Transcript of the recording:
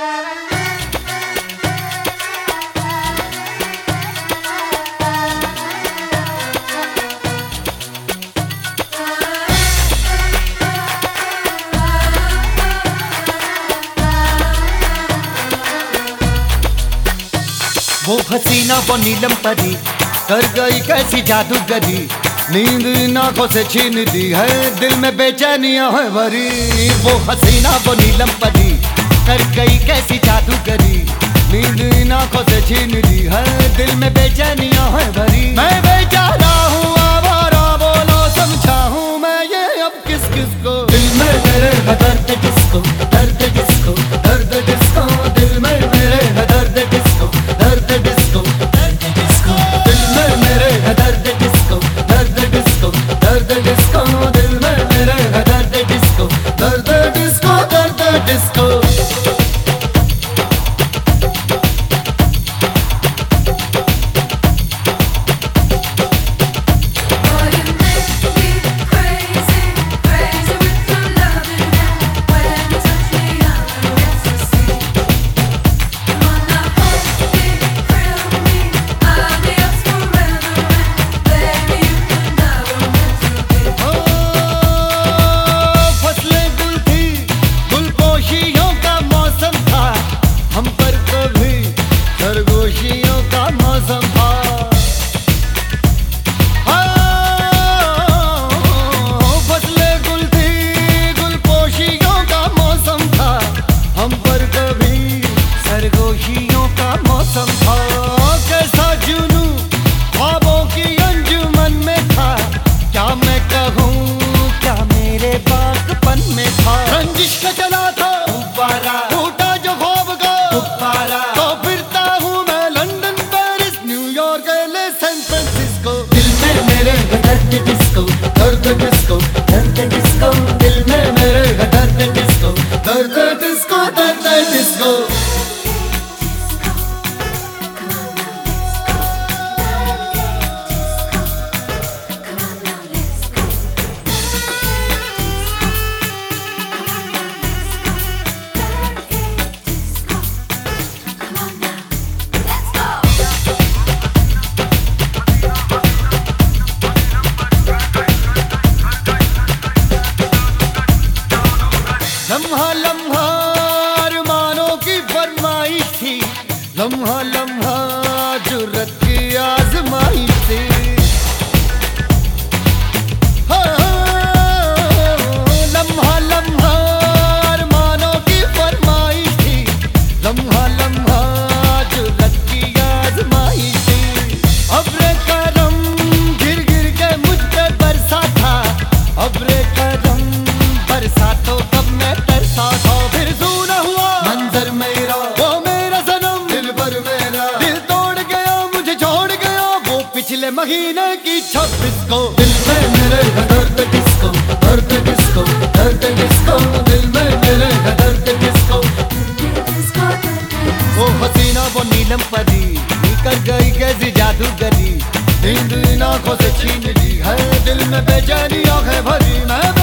वो हसीना वो नीलम परी, कर गई कैसी जादूगरी? नींद ना आँखों से छीन दी है, दिल में बेचैनिया है भरी वो हसीना वो नीलम परी कर गई कैसी जादूगरी? नींद इन आँखों से छीन ली। हर दिल में बेचैनियाँ है भरी। मैं लम्हा लम्हा अरमानों की फरमाई थी। लम्हा लम्हा महीने की छब्बीस को दिल में मेरे दर्द किसको? दर्द किसको? दर्द किसको? दिल में मेरे दर्द किसको? वो हसीना, वो नीलम परी निकल गई कैसी जादू जादूगरी। नींद दिन आँखों से छीन ली है, दिल में बेचैनी, आँखें भरी, मैं